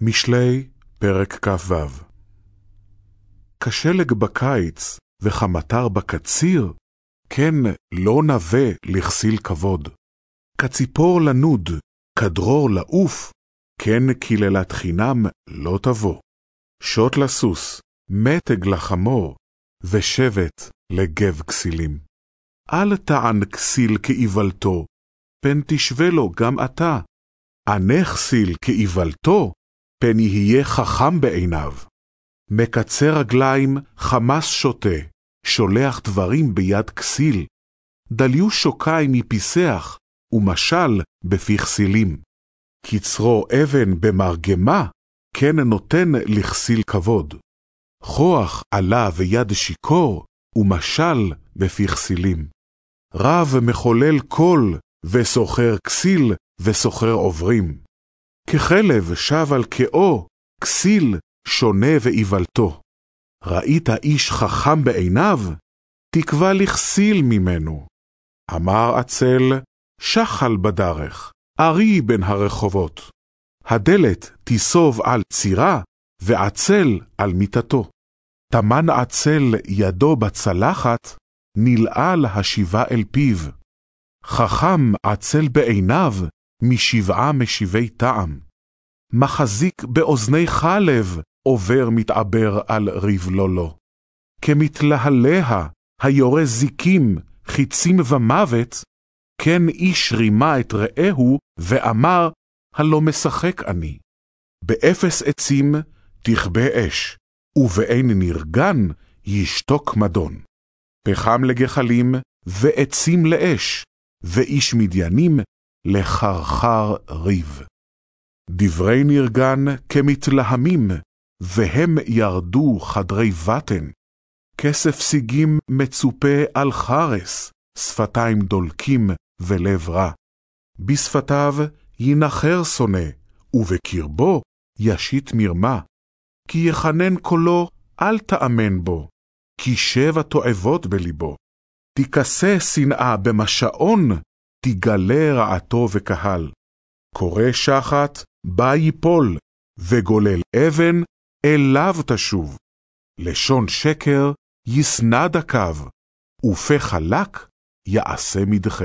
משלי, פרק כ"ו כשלג בקיץ וכמטר בקציר, כן לא נווה לכסיל כבוד. כציפור לנוד, כדרור לעוף, כן קללת חינם לא תבוא. שוט לסוס, מתג לחמור, ושבט לגב כסילים. אל תען כסיל כאיוולתו, פן תשווה לו גם אתה. ענה כסיל כאיוולתו, פן יהיה חכם בעיניו. מקצר רגליים, חמס שותה, שולח דברים ביד כסיל. דליו שוקיים מפיסח, ומשל בפי כסילים. קצרו אבן במרגמה, כן נותן לכסיל כבוד. כוח עלה ויד שיכור, ומשל בפי כסילים. רב מחולל קול, וסוחר כסיל, וסוחר עוברים. ככלב שב על כאו, כסיל שונה ואיוולתו. ראית איש חכם בעיניו? תקווה לכסיל ממנו. אמר עצל, שחל בדרך, ארי בין הרחובות. הדלת תיסוב על צירה, ועצל על מיטתו. טמן עצל ידו בצלחת, נלעל השיבה אל פיו. חכם עצל בעיניו, משבעה משיבי טעם. מחזיק באוזני חלב, עובר מתעבר על ריב לא לו. כמתלהליה, היורה זיקים, חיצים ומוות, כן איש רימה את רעהו, ואמר, הלא משחק אני. באפס עצים תכבה אש, ובאין נרגן ישתוק מדון. פחם לגחלים, ועצים לאש, ואיש מדיינים לחרחר ריב. דברי נרגן כמתלהמים, והם ירדו חדרי בטן. כסף סיגים מצופה על חרס, שפתיים דולקים ולב רע. בשפתיו ינחר שונא, ובקרבו ישית מרמה. כי יחנן קולו, אל תאמן בו, כי שבע תועבות בליבו. תיכסה שנאה במשעון, תגלה רעתו וקהל. קורא שחת, בה ייפול, וגולל אבן, אליו תשוב. לשון שקר, ישנא דקו, ופה חלק, יעשה מדחה.